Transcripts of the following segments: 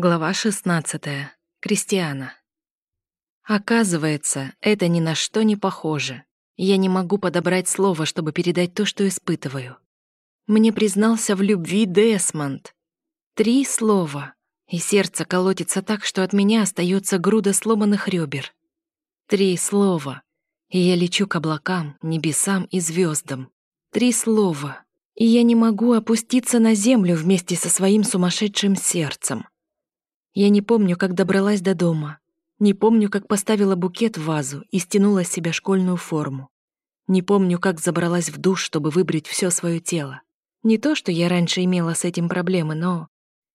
Глава 16. Кристиана. Оказывается, это ни на что не похоже. Я не могу подобрать слово, чтобы передать то, что испытываю. Мне признался в любви Десмонд. Три слова, и сердце колотится так, что от меня остается груда сломанных ребер. Три слова, и я лечу к облакам, небесам и звездам. Три слова, и я не могу опуститься на землю вместе со своим сумасшедшим сердцем. Я не помню, как добралась до дома. Не помню, как поставила букет в вазу и стянула с себя школьную форму. Не помню, как забралась в душ, чтобы выбрить все свое тело. Не то, что я раньше имела с этим проблемы, но...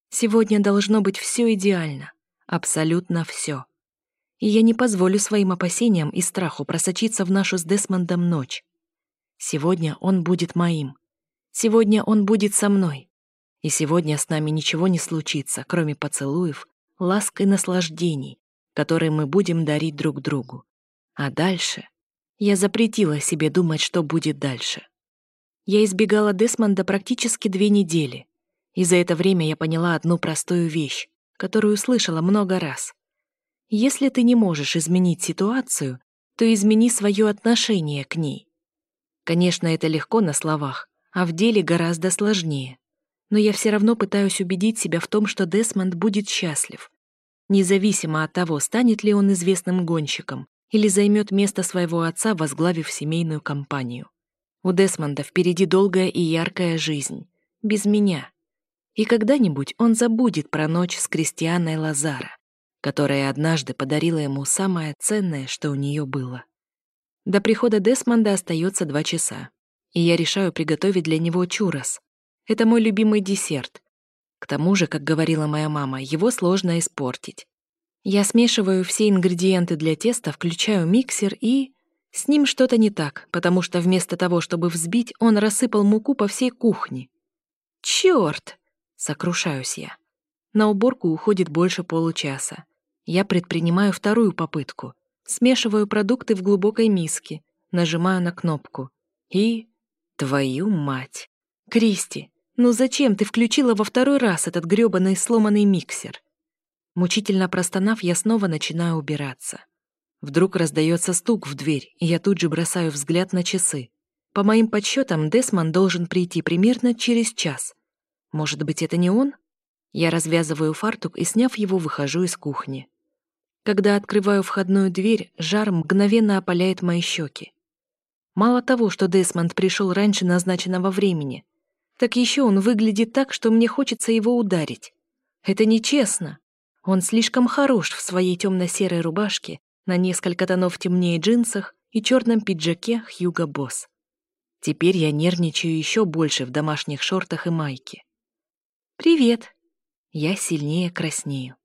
Сегодня должно быть все идеально. Абсолютно все. И я не позволю своим опасениям и страху просочиться в нашу с Десмондом ночь. Сегодня он будет моим. Сегодня он будет со мной. И сегодня с нами ничего не случится, кроме поцелуев, ласк и наслаждений, которые мы будем дарить друг другу. А дальше? Я запретила себе думать, что будет дальше. Я избегала Десмонда практически две недели, и за это время я поняла одну простую вещь, которую слышала много раз. Если ты не можешь изменить ситуацию, то измени свое отношение к ней. Конечно, это легко на словах, а в деле гораздо сложнее но я все равно пытаюсь убедить себя в том, что Десмонд будет счастлив. Независимо от того, станет ли он известным гонщиком или займет место своего отца, возглавив семейную компанию. У Десмонда впереди долгая и яркая жизнь. Без меня. И когда-нибудь он забудет про ночь с Кристианой Лазара, которая однажды подарила ему самое ценное, что у нее было. До прихода Десмонда остается два часа, и я решаю приготовить для него чурос, это мой любимый десерт. К тому же, как говорила моя мама, его сложно испортить. Я смешиваю все ингредиенты для теста, включаю миксер и... С ним что-то не так, потому что вместо того, чтобы взбить, он рассыпал муку по всей кухне. Чёрт! Сокрушаюсь я. На уборку уходит больше получаса. Я предпринимаю вторую попытку. Смешиваю продукты в глубокой миске, нажимаю на кнопку. И... Твою мать! Кристи, ну зачем ты включила во второй раз этот грёбаный сломанный миксер? Мучительно простонав, я снова начинаю убираться. Вдруг раздается стук в дверь, и я тут же бросаю взгляд на часы. По моим подсчетам, Десман должен прийти примерно через час. Может быть, это не он? Я развязываю фартук и, сняв его, выхожу из кухни. Когда открываю входную дверь, жар мгновенно опаляет мои щеки. Мало того, что Десмонд пришел раньше назначенного времени, так еще он выглядит так, что мне хочется его ударить. Это нечестно. Он слишком хорош в своей темно-серой рубашке, на несколько тонов темнее джинсах и черном пиджаке Хьюго Босс. Теперь я нервничаю еще больше в домашних шортах и майке. «Привет!» Я сильнее краснею.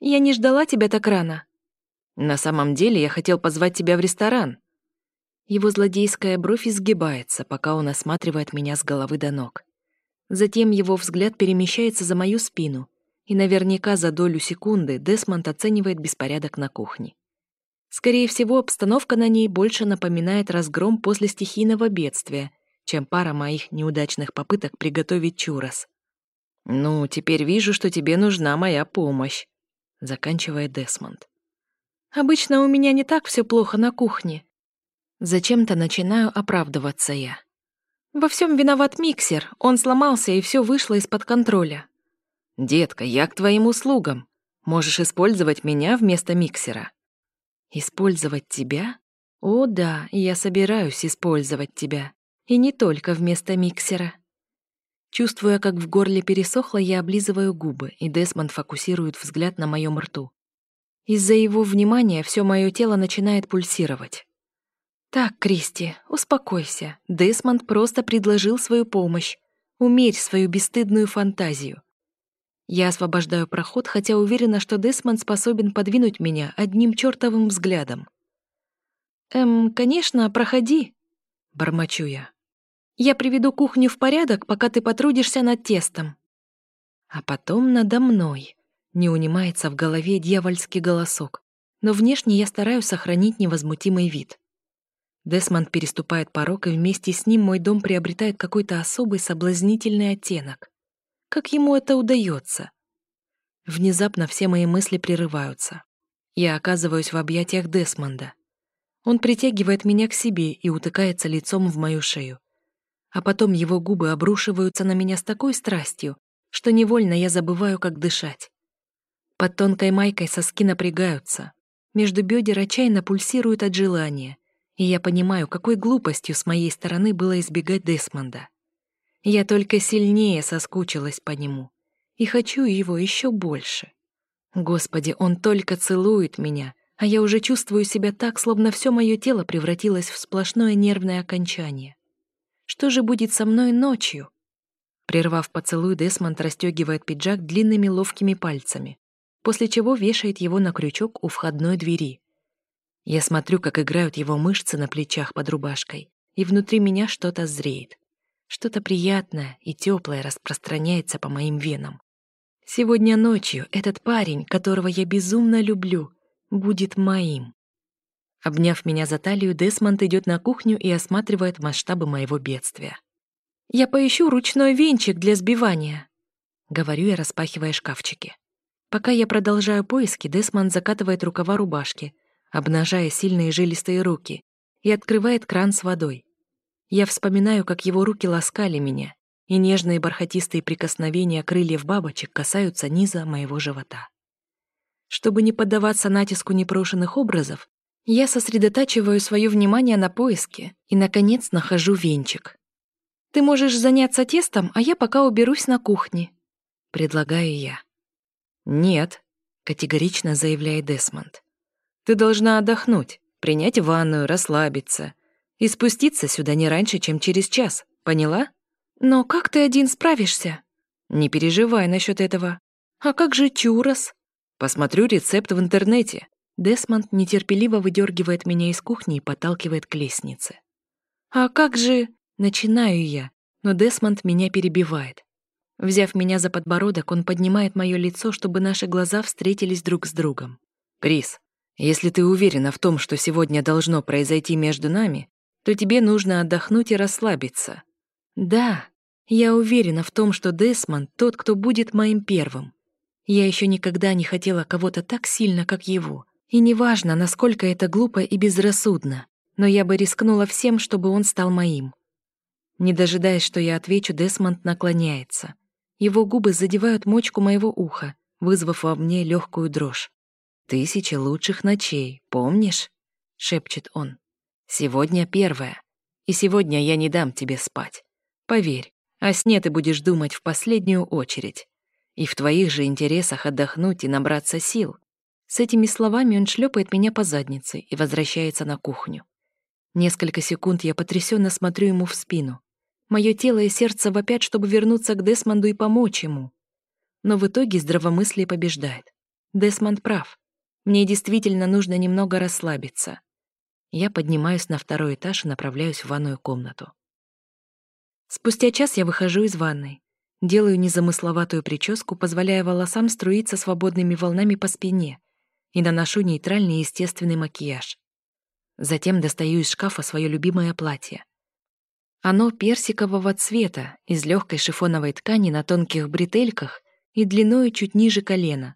«Я не ждала тебя так рано». «На самом деле я хотел позвать тебя в ресторан». Его злодейская бровь изгибается, пока он осматривает меня с головы до ног. Затем его взгляд перемещается за мою спину, и наверняка за долю секунды Десмонд оценивает беспорядок на кухне. Скорее всего, обстановка на ней больше напоминает разгром после стихийного бедствия, чем пара моих неудачных попыток приготовить чурос. «Ну, теперь вижу, что тебе нужна моя помощь», — заканчивает Десмонд. «Обычно у меня не так все плохо на кухне». Зачем-то начинаю оправдываться я. Во всем виноват миксер, он сломался, и все вышло из-под контроля. «Детка, я к твоим услугам. Можешь использовать меня вместо миксера». «Использовать тебя? О да, я собираюсь использовать тебя. И не только вместо миксера». Чувствуя, как в горле пересохло, я облизываю губы, и Десмонд фокусирует взгляд на моем рту. Из-за его внимания все мое тело начинает пульсировать. «Так, Кристи, успокойся. Десмонд просто предложил свою помощь. Умерь свою бесстыдную фантазию. Я освобождаю проход, хотя уверена, что Десмонд способен подвинуть меня одним чертовым взглядом. «Эм, конечно, проходи», — бормочу я. «Я приведу кухню в порядок, пока ты потрудишься над тестом». А потом надо мной. Не унимается в голове дьявольский голосок, но внешне я стараюсь сохранить невозмутимый вид. Десмонд переступает порог, и вместе с ним мой дом приобретает какой-то особый соблазнительный оттенок. Как ему это удается? Внезапно все мои мысли прерываются. Я оказываюсь в объятиях Десмонда. Он притягивает меня к себе и утыкается лицом в мою шею. А потом его губы обрушиваются на меня с такой страстью, что невольно я забываю, как дышать. Под тонкой майкой соски напрягаются. Между бедер отчаянно пульсируют от желания. И я понимаю, какой глупостью с моей стороны было избегать Десмонда. Я только сильнее соскучилась по нему. И хочу его еще больше. Господи, он только целует меня, а я уже чувствую себя так, словно все мое тело превратилось в сплошное нервное окончание. Что же будет со мной ночью? Прервав поцелуй, Десмонд расстегивает пиджак длинными ловкими пальцами, после чего вешает его на крючок у входной двери. Я смотрю, как играют его мышцы на плечах под рубашкой, и внутри меня что-то зреет. Что-то приятное и теплое распространяется по моим венам. Сегодня ночью этот парень, которого я безумно люблю, будет моим. Обняв меня за талию, Десмонд идет на кухню и осматривает масштабы моего бедствия. «Я поищу ручной венчик для сбивания», — говорю я, распахивая шкафчики. Пока я продолжаю поиски, Десмонд закатывает рукава рубашки, обнажая сильные жилистые руки, и открывает кран с водой. Я вспоминаю, как его руки ласкали меня, и нежные бархатистые прикосновения крыльев бабочек касаются низа моего живота. Чтобы не поддаваться натиску непрошенных образов, я сосредотачиваю свое внимание на поиске и, наконец, нахожу венчик. «Ты можешь заняться тестом, а я пока уберусь на кухне», — предлагаю я. «Нет», — категорично заявляет Десмонд. «Ты должна отдохнуть, принять ванную, расслабиться и спуститься сюда не раньше, чем через час, поняла?» «Но как ты один справишься?» «Не переживай насчет этого». «А как же чурос?» «Посмотрю рецепт в интернете». Десмонд нетерпеливо выдергивает меня из кухни и подталкивает к лестнице. «А как же...» Начинаю я, но Десмонд меня перебивает. Взяв меня за подбородок, он поднимает мое лицо, чтобы наши глаза встретились друг с другом. «Крис, если ты уверена в том, что сегодня должно произойти между нами, то тебе нужно отдохнуть и расслабиться». «Да, я уверена в том, что Десмонд тот, кто будет моим первым. Я еще никогда не хотела кого-то так сильно, как его. И неважно, насколько это глупо и безрассудно, но я бы рискнула всем, чтобы он стал моим». Не дожидаясь, что я отвечу, Десмонд наклоняется. Его губы задевают мочку моего уха, вызвав во мне легкую дрожь. «Тысячи лучших ночей, помнишь?» — шепчет он. «Сегодня первая, и сегодня я не дам тебе спать. Поверь, о сне ты будешь думать в последнюю очередь. И в твоих же интересах отдохнуть и набраться сил». С этими словами он шлепает меня по заднице и возвращается на кухню. Несколько секунд я потрясенно смотрю ему в спину, Мое тело и сердце вопят, чтобы вернуться к Десмонду и помочь ему. Но в итоге здравомыслие побеждает. Десмонд прав. Мне действительно нужно немного расслабиться. Я поднимаюсь на второй этаж и направляюсь в ванную комнату. Спустя час я выхожу из ванной. Делаю незамысловатую прическу, позволяя волосам струиться свободными волнами по спине, и наношу нейтральный естественный макияж. Затем достаю из шкафа свое любимое платье. Оно персикового цвета, из легкой шифоновой ткани на тонких бретельках и длиной чуть ниже колена.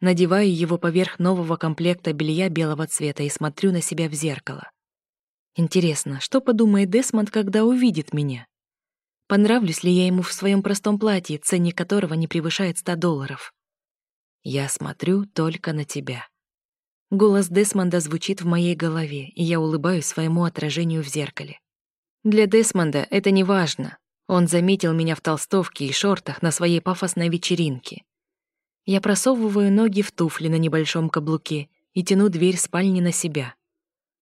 Надеваю его поверх нового комплекта белья белого цвета и смотрю на себя в зеркало. Интересно, что подумает Десмонд, когда увидит меня? Понравлюсь ли я ему в своем простом платье, ценник которого не превышает 100 долларов? Я смотрю только на тебя. Голос Десмонда звучит в моей голове, и я улыбаюсь своему отражению в зеркале. Для Десмонда это не важно. Он заметил меня в толстовке и шортах на своей пафосной вечеринке. Я просовываю ноги в туфли на небольшом каблуке и тяну дверь спальни на себя.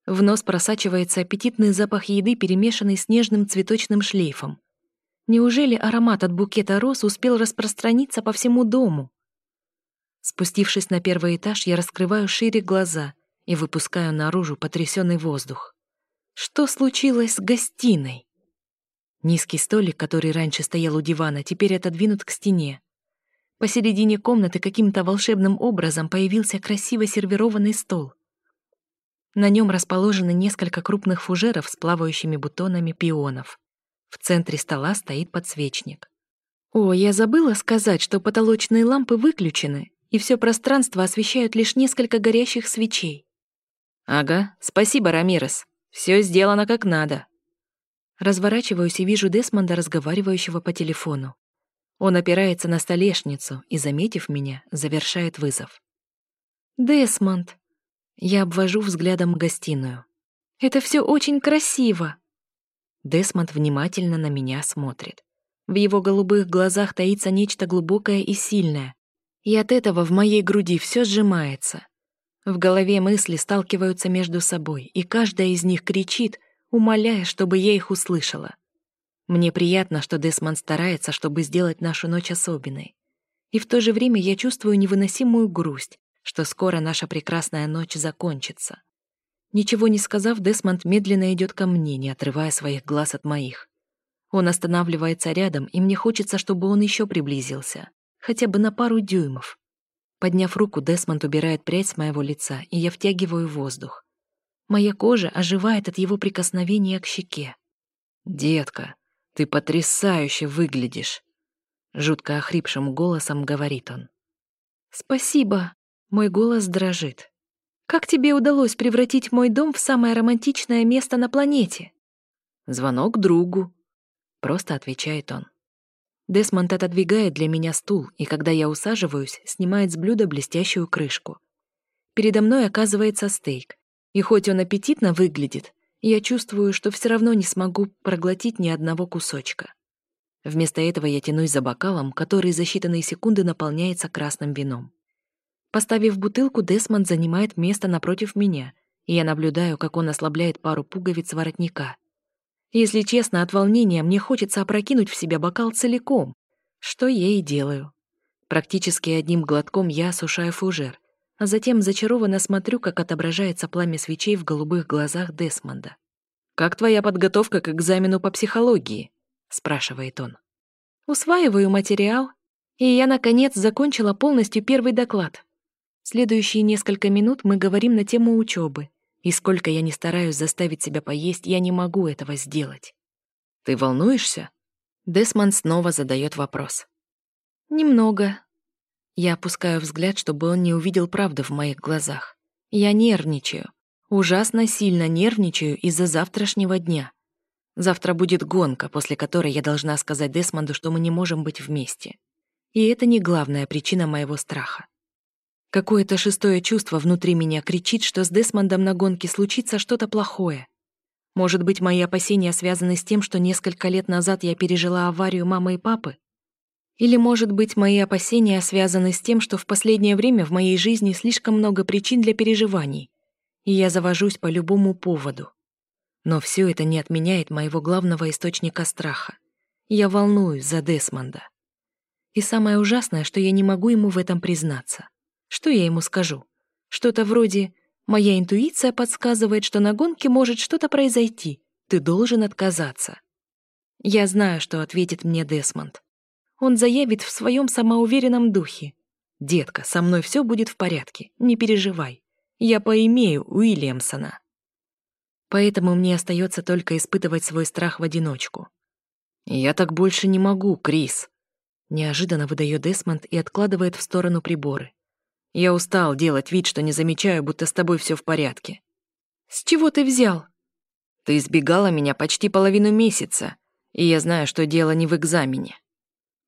В нос просачивается аппетитный запах еды, перемешанный с нежным цветочным шлейфом. Неужели аромат от букета роз успел распространиться по всему дому? Спустившись на первый этаж, я раскрываю шире глаза и выпускаю наружу потрясенный воздух. Что случилось с гостиной? Низкий столик, который раньше стоял у дивана, теперь отодвинут к стене. Посередине комнаты каким-то волшебным образом появился красиво сервированный стол. На нем расположены несколько крупных фужеров с плавающими бутонами пионов. В центре стола стоит подсвечник. О, я забыла сказать, что потолочные лампы выключены, и все пространство освещают лишь несколько горящих свечей. Ага, спасибо, Рамирес. Все сделано как надо. Разворачиваюсь и вижу Десмонда, разговаривающего по телефону. Он опирается на столешницу и, заметив меня, завершает вызов. «Десмонд!» Я обвожу взглядом гостиную. «Это все очень красиво!» Десмонд внимательно на меня смотрит. В его голубых глазах таится нечто глубокое и сильное, и от этого в моей груди все сжимается. В голове мысли сталкиваются между собой, и каждая из них кричит, умоляя, чтобы я их услышала. Мне приятно, что Десмонд старается, чтобы сделать нашу ночь особенной. И в то же время я чувствую невыносимую грусть, что скоро наша прекрасная ночь закончится. Ничего не сказав, Десмонд медленно идет ко мне, не отрывая своих глаз от моих. Он останавливается рядом, и мне хочется, чтобы он еще приблизился, хотя бы на пару дюймов. Подняв руку, Десмонд убирает прядь с моего лица, и я втягиваю воздух. Моя кожа оживает от его прикосновения к щеке. «Детка, ты потрясающе выглядишь!» Жутко охрипшим голосом говорит он. «Спасибо!» Мой голос дрожит. «Как тебе удалось превратить мой дом в самое романтичное место на планете?» «Звонок другу», — просто отвечает он. Десмонд отодвигает для меня стул, и когда я усаживаюсь, снимает с блюда блестящую крышку. Передо мной оказывается стейк, и хоть он аппетитно выглядит, я чувствую, что все равно не смогу проглотить ни одного кусочка. Вместо этого я тянусь за бокалом, который за считанные секунды наполняется красным вином. Поставив бутылку, Десмонд занимает место напротив меня, и я наблюдаю, как он ослабляет пару пуговиц воротника. Если честно, от волнения мне хочется опрокинуть в себя бокал целиком, что я и делаю. Практически одним глотком я осушаю фужер, а затем зачарованно смотрю, как отображается пламя свечей в голубых глазах Десмонда. «Как твоя подготовка к экзамену по психологии?» — спрашивает он. «Усваиваю материал, и я, наконец, закончила полностью первый доклад. Следующие несколько минут мы говорим на тему учебы, и сколько я не стараюсь заставить себя поесть, я не могу этого сделать». «Ты волнуешься?» Десмонд снова задает вопрос. «Немного», я опускаю взгляд, чтобы он не увидел правду в моих глазах. Я нервничаю. Ужасно сильно нервничаю из-за завтрашнего дня. Завтра будет гонка, после которой я должна сказать Десмонду, что мы не можем быть вместе. И это не главная причина моего страха. Какое-то шестое чувство внутри меня кричит, что с Десмондом на гонке случится что-то плохое. Может быть, мои опасения связаны с тем, что несколько лет назад я пережила аварию мамы и папы? Или, может быть, мои опасения связаны с тем, что в последнее время в моей жизни слишком много причин для переживаний, и я завожусь по любому поводу. Но все это не отменяет моего главного источника страха. Я волнуюсь за Десмонда. И самое ужасное, что я не могу ему в этом признаться. Что я ему скажу? Что-то вроде «Моя интуиция подсказывает, что на гонке может что-то произойти. Ты должен отказаться». Я знаю, что ответит мне Десмонд он заявит в своем самоуверенном духе. «Детка, со мной все будет в порядке, не переживай. Я поимею Уильямсона». Поэтому мне остается только испытывать свой страх в одиночку. «Я так больше не могу, Крис», — неожиданно выдает Десмонд и откладывает в сторону приборы. «Я устал делать вид, что не замечаю, будто с тобой все в порядке». «С чего ты взял?» «Ты избегала меня почти половину месяца, и я знаю, что дело не в экзамене».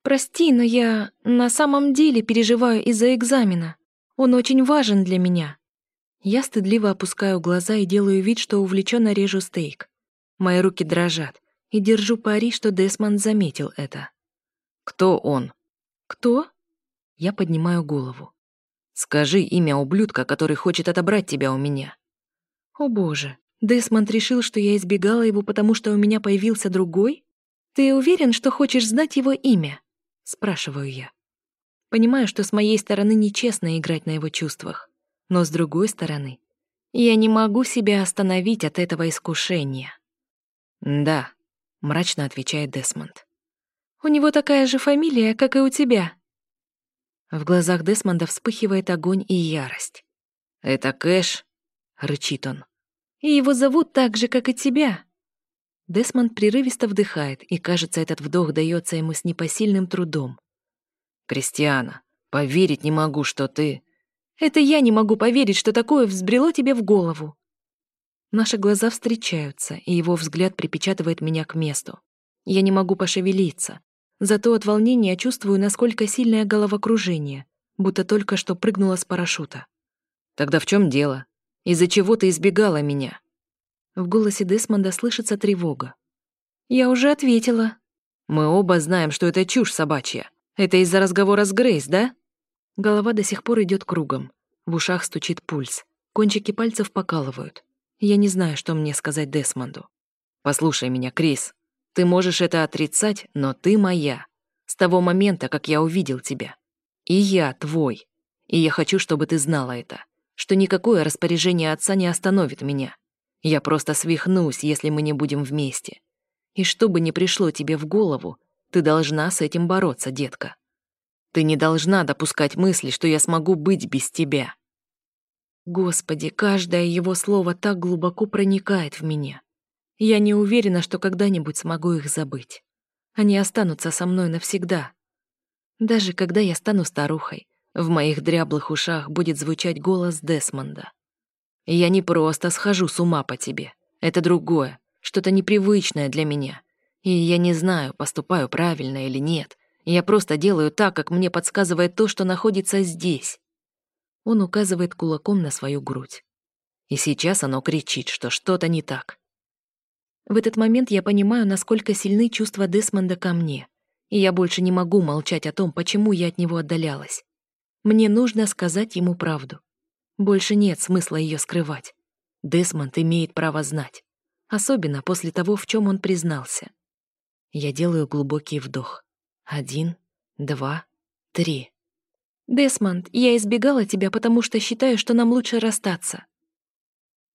«Прости, но я на самом деле переживаю из-за экзамена. Он очень важен для меня». Я стыдливо опускаю глаза и делаю вид, что увлеченно режу стейк. Мои руки дрожат, и держу пари, что Десмонд заметил это. «Кто он?» «Кто?» Я поднимаю голову. «Скажи имя ублюдка, который хочет отобрать тебя у меня». «О боже, Десмонд решил, что я избегала его, потому что у меня появился другой? Ты уверен, что хочешь знать его имя?» Спрашиваю я. Понимаю, что с моей стороны нечестно играть на его чувствах. Но с другой стороны, я не могу себя остановить от этого искушения. «Да», — мрачно отвечает Десмонд. «У него такая же фамилия, как и у тебя». В глазах Десмонда вспыхивает огонь и ярость. «Это Кэш?» — рычит он. «И его зовут так же, как и тебя». Десмонд прерывисто вдыхает, и, кажется, этот вдох дается ему с непосильным трудом. «Кристиана, поверить не могу, что ты...» «Это я не могу поверить, что такое взбрело тебе в голову». Наши глаза встречаются, и его взгляд припечатывает меня к месту. Я не могу пошевелиться. Зато от волнения чувствую, насколько сильное головокружение, будто только что прыгнула с парашюта. «Тогда в чем дело? Из-за чего ты избегала меня?» В голосе Десмонда слышится тревога. «Я уже ответила». «Мы оба знаем, что это чушь собачья. Это из-за разговора с Грейс, да?» Голова до сих пор идет кругом. В ушах стучит пульс. Кончики пальцев покалывают. Я не знаю, что мне сказать Десмонду. «Послушай меня, Крис. Ты можешь это отрицать, но ты моя. С того момента, как я увидел тебя. И я твой. И я хочу, чтобы ты знала это. Что никакое распоряжение отца не остановит меня. Я просто свихнусь, если мы не будем вместе. И что бы ни пришло тебе в голову, ты должна с этим бороться, детка. Ты не должна допускать мысли, что я смогу быть без тебя. Господи, каждое его слово так глубоко проникает в меня. Я не уверена, что когда-нибудь смогу их забыть. Они останутся со мной навсегда. Даже когда я стану старухой, в моих дряблых ушах будет звучать голос Десмонда. Я не просто схожу с ума по тебе. Это другое, что-то непривычное для меня. И я не знаю, поступаю правильно или нет. Я просто делаю так, как мне подсказывает то, что находится здесь. Он указывает кулаком на свою грудь. И сейчас оно кричит, что что-то не так. В этот момент я понимаю, насколько сильны чувства Десмонда ко мне, и я больше не могу молчать о том, почему я от него отдалялась. Мне нужно сказать ему правду. Больше нет смысла ее скрывать. Десмонд имеет право знать. Особенно после того, в чем он признался. Я делаю глубокий вдох. Один, два, три. «Десмонд, я избегала тебя, потому что считаю, что нам лучше расстаться».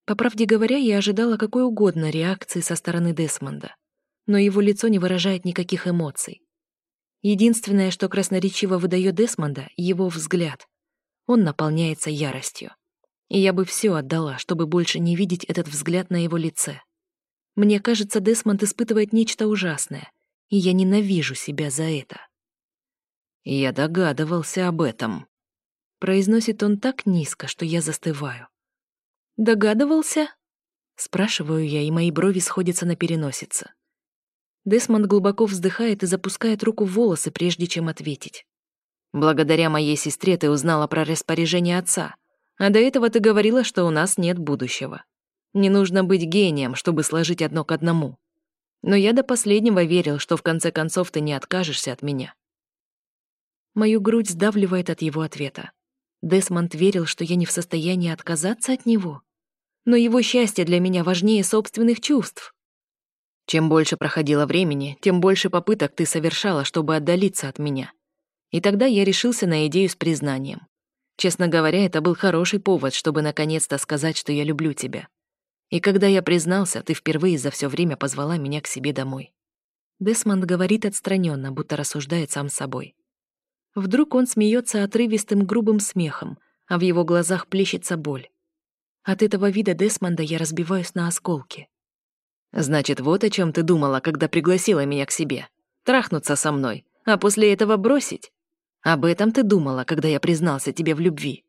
По правде говоря, я ожидала какой угодно реакции со стороны Десмонда, но его лицо не выражает никаких эмоций. Единственное, что красноречиво выдает Десмонда — его взгляд он наполняется яростью. И я бы все отдала, чтобы больше не видеть этот взгляд на его лице. Мне кажется, Десмонд испытывает нечто ужасное, и я ненавижу себя за это. «Я догадывался об этом», — произносит он так низко, что я застываю. «Догадывался?» — спрашиваю я, и мои брови сходятся на переносице. Десмонд глубоко вздыхает и запускает руку в волосы, прежде чем ответить. Благодаря моей сестре ты узнала про распоряжение отца, а до этого ты говорила, что у нас нет будущего. Не нужно быть гением, чтобы сложить одно к одному. Но я до последнего верил, что в конце концов ты не откажешься от меня. Мою грудь сдавливает от его ответа. Десмонд верил, что я не в состоянии отказаться от него. Но его счастье для меня важнее собственных чувств. Чем больше проходило времени, тем больше попыток ты совершала, чтобы отдалиться от меня. И тогда я решился на идею с признанием. Честно говоря, это был хороший повод, чтобы наконец-то сказать, что я люблю тебя. И когда я признался, ты впервые за все время позвала меня к себе домой. Десмонд говорит отстраненно, будто рассуждает сам собой. Вдруг он смеется отрывистым грубым смехом, а в его глазах плещется боль. От этого вида Десмонда я разбиваюсь на осколки. «Значит, вот о чем ты думала, когда пригласила меня к себе. Трахнуться со мной, а после этого бросить? Об этом ты думала, когда я признался тебе в любви.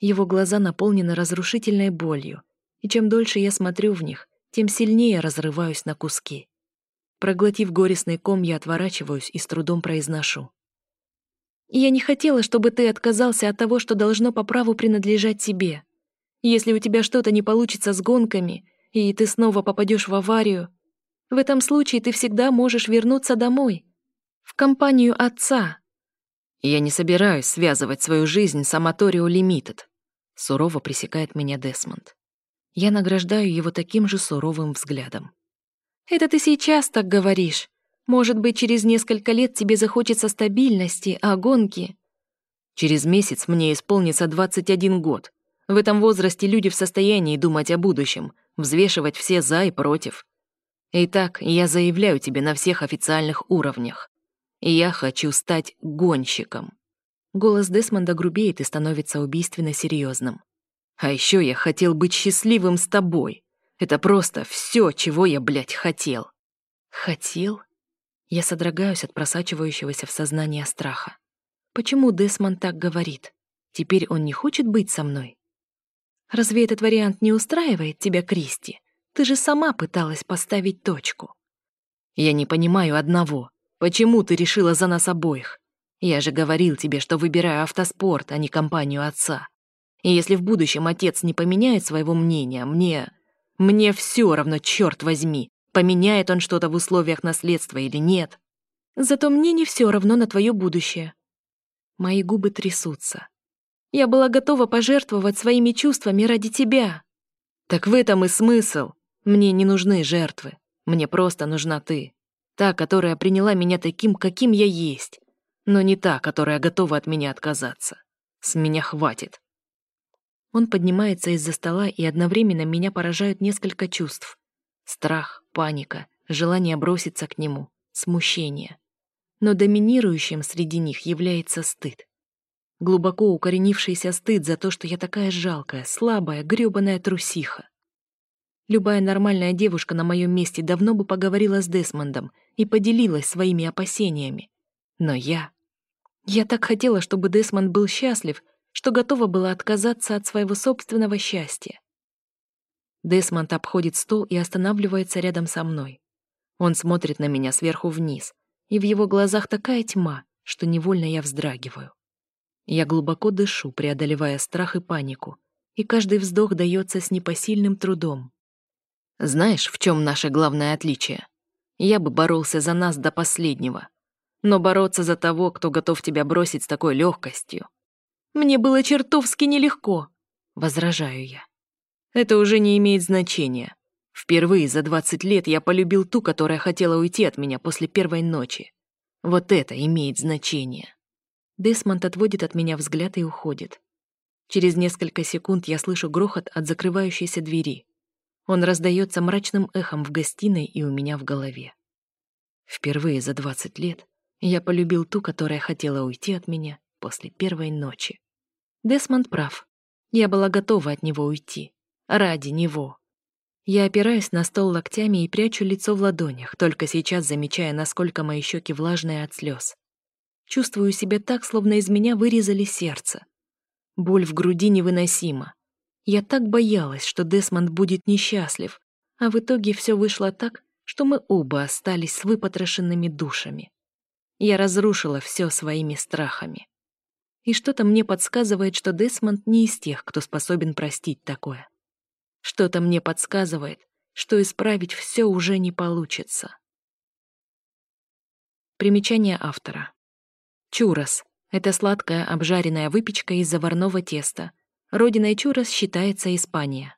Его глаза наполнены разрушительной болью, и чем дольше я смотрю в них, тем сильнее разрываюсь на куски. Проглотив горестный ком, я отворачиваюсь и с трудом произношу. «Я не хотела, чтобы ты отказался от того, что должно по праву принадлежать тебе. Если у тебя что-то не получится с гонками, и ты снова попадешь в аварию, в этом случае ты всегда можешь вернуться домой, в компанию отца, я не собираюсь связывать свою жизнь с Аматорио Лимитед. Сурово пресекает меня Десмонд. Я награждаю его таким же суровым взглядом. Это ты сейчас так говоришь. Может быть, через несколько лет тебе захочется стабильности, а гонки... Через месяц мне исполнится 21 год. В этом возрасте люди в состоянии думать о будущем, взвешивать все «за» и «против». Итак, я заявляю тебе на всех официальных уровнях. Я хочу стать гонщиком. Голос Десмонда грубеет и становится убийственно серьезным. А еще я хотел быть счастливым с тобой. Это просто все, чего я, блядь, хотел. Хотел? Я содрогаюсь от просачивающегося в сознание страха. Почему Десмон так говорит? Теперь он не хочет быть со мной? Разве этот вариант не устраивает тебя, Кристи? Ты же сама пыталась поставить точку. Я не понимаю одного. Почему ты решила за нас обоих? Я же говорил тебе, что выбираю автоспорт, а не компанию отца. И если в будущем отец не поменяет своего мнения, мне... Мне все равно, черт возьми, поменяет он что-то в условиях наследства или нет. Зато мне не все равно на твое будущее. Мои губы трясутся. Я была готова пожертвовать своими чувствами ради тебя. Так в этом и смысл. Мне не нужны жертвы. Мне просто нужна ты. Та, которая приняла меня таким, каким я есть. Но не та, которая готова от меня отказаться. С меня хватит. Он поднимается из-за стола, и одновременно меня поражают несколько чувств. Страх, паника, желание броситься к нему, смущение. Но доминирующим среди них является стыд. Глубоко укоренившийся стыд за то, что я такая жалкая, слабая, грёбаная трусиха. Любая нормальная девушка на моем месте давно бы поговорила с Десмондом и поделилась своими опасениями. Но я... Я так хотела, чтобы Десмонд был счастлив, что готова была отказаться от своего собственного счастья. Десмонд обходит стол и останавливается рядом со мной. Он смотрит на меня сверху вниз, и в его глазах такая тьма, что невольно я вздрагиваю. Я глубоко дышу, преодолевая страх и панику, и каждый вздох дается с непосильным трудом. Знаешь, в чем наше главное отличие? Я бы боролся за нас до последнего. Но бороться за того, кто готов тебя бросить с такой легкостью. Мне было чертовски нелегко, возражаю я. Это уже не имеет значения. Впервые за 20 лет я полюбил ту, которая хотела уйти от меня после первой ночи. Вот это имеет значение. Десмонд отводит от меня взгляд и уходит. Через несколько секунд я слышу грохот от закрывающейся двери. Он раздается мрачным эхом в гостиной и у меня в голове. Впервые за 20 лет я полюбил ту, которая хотела уйти от меня после первой ночи. Десмонд прав. Я была готова от него уйти. Ради него. Я опираюсь на стол локтями и прячу лицо в ладонях, только сейчас замечая, насколько мои щеки влажные от слез. Чувствую себя так, словно из меня вырезали сердце. Боль в груди невыносима. Я так боялась, что Десмонд будет несчастлив, а в итоге все вышло так, что мы оба остались с выпотрошенными душами. Я разрушила все своими страхами. И что-то мне подсказывает, что Десмонд не из тех, кто способен простить такое. Что-то мне подсказывает, что исправить все уже не получится. Примечание автора. Чурос — это сладкая обжаренная выпечка из заварного теста, Родиной чурос считается Испания.